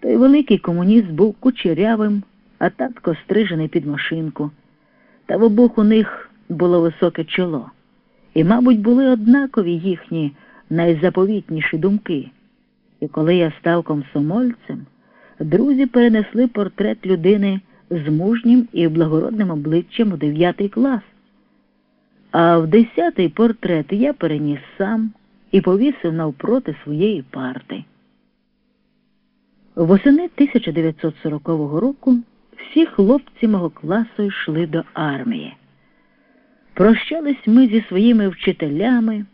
Той великий комуніст був кучерявим, а татко стрижений під машинку. Та в обох у них було високе чоло. І, мабуть, були однакові їхні найзаповітніші думки. І коли я став комсомольцем, друзі перенесли портрет людини з мужнім і благородним обличчям у дев'ятий клас. А в десятий портрет я переніс сам і повісив навпроти своєї парти. Восени 1940 року всі хлопці мого класу йшли до армії. Прощались ми зі своїми вчителями,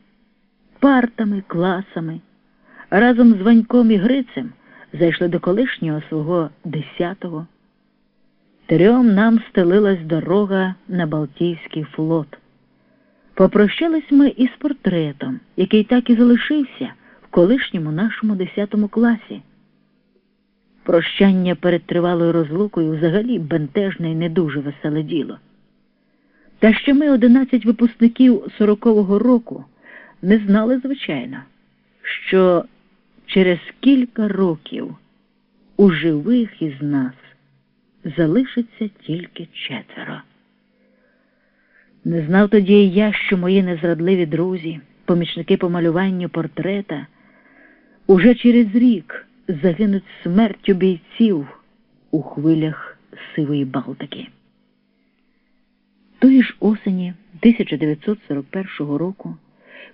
партами, класами. Разом з Ваньком і Грицем зайшли до колишнього свого десятого. Трьом нам стелилась дорога на Балтійський флот. Попрощались ми із портретом, який так і залишився в колишньому нашому десятому класі. Прощання перед тривалою розлукою взагалі бентежне і не дуже веселе діло. Та ще ми, одинадцять випускників сорокового року, не знали, звичайно, що через кілька років у живих із нас залишиться тільки четверо. Не знав тоді і я, що мої незрадливі друзі, помічники по малюванню портрета, уже через рік загинуть смертю бійців у хвилях сивої Балтики. Тої ж осені 1941 року,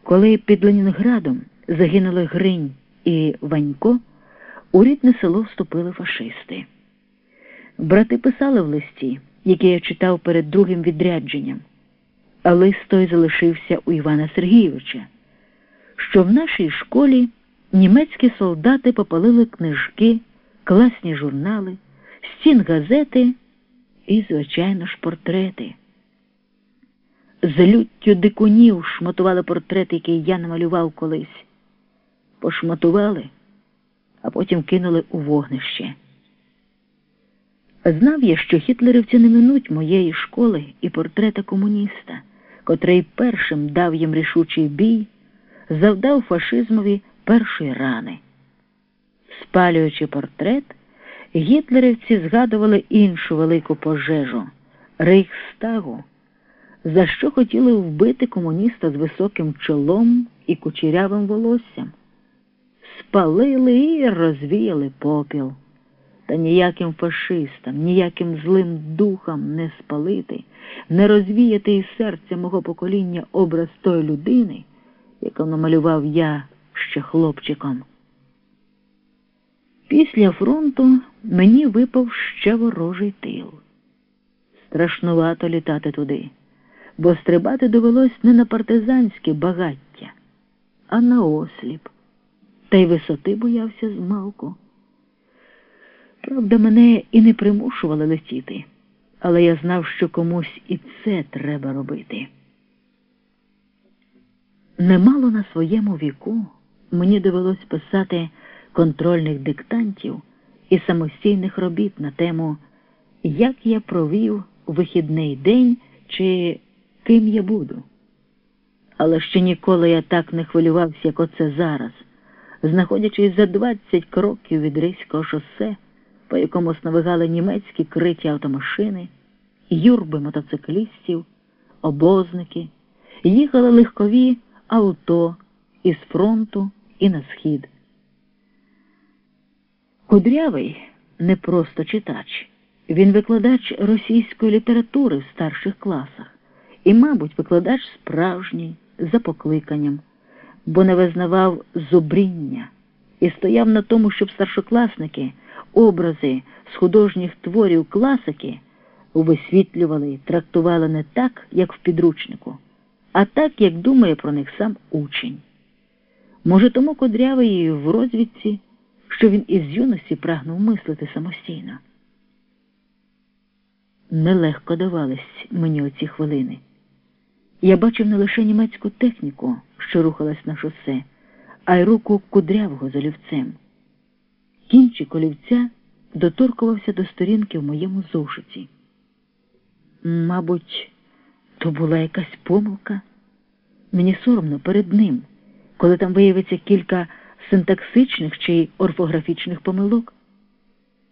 коли під Ленінградом загинули Гринь і Ванько, у рідне село вступили фашисти. Брати писали в листі, який я читав перед другим відрядженням, а лист той залишився у Івана Сергійовича, що в нашій школі німецькі солдати попалили книжки, класні журнали, стін газети і, звичайно ж, портрети. З люттю дикунів шматували портрет, який я намалював колись. Пошматували, а потім кинули у вогнище. Знав я, що гітлерівці не минуть моєї школи і портрета комуніста, котрий першим дав їм рішучий бій, завдав фашизмові першої рани. Спалюючи портрет, гітлерівці згадували іншу велику пожежу Рейхстагу, за що хотіли вбити комуніста з високим чолом і кучерявим волоссям. Спалили і розвіяли попіл. Та ніяким фашистам, ніяким злим духам не спалити, не розвіяти із серця мого покоління образ тої людини, яку намалював я ще хлопчиком. Після фронту мені випав ще ворожий тил. Страшнувато літати туди, бо стрибати довелось не на партизанське багаття, а на осліп, та й висоти боявся змалку. Правда, мене і не примушували летіти, але я знав, що комусь і це треба робити. Немало на своєму віку мені довелось писати контрольних диктантів і самостійних робіт на тему, як я провів вихідний день чи ким я буду. Але ще ніколи я так не хвилювався, як оце зараз, знаходячись за 20 кроків від Ризького шосе, по якому сновигали німецькі криті автомашини, юрби мотоциклістів, обозники, їхали легкові авто із фронту і на схід. Кудрявий не просто читач, він викладач російської літератури в старших класах і, мабуть, викладач справжній за покликанням, бо не визнавав зубріння і стояв на тому, щоб старшокласники образи з художніх творів класики висвітлювали, трактували не так, як в підручнику, а так, як думає про них сам учень. Може, тому кодрявий в розвідці, що він із юності прагнув мислити самостійно. Нелегко давались мені оці хвилини. Я бачив не лише німецьку техніку, що рухалась на шосе, а й руку кудрявого за лівцем. Кінчик олівця доторкувався до сторінки в моєму зошиті. Мабуть, то була якась помилка. Мені соромно перед ним, коли там виявиться кілька синтаксичних чи орфографічних помилок.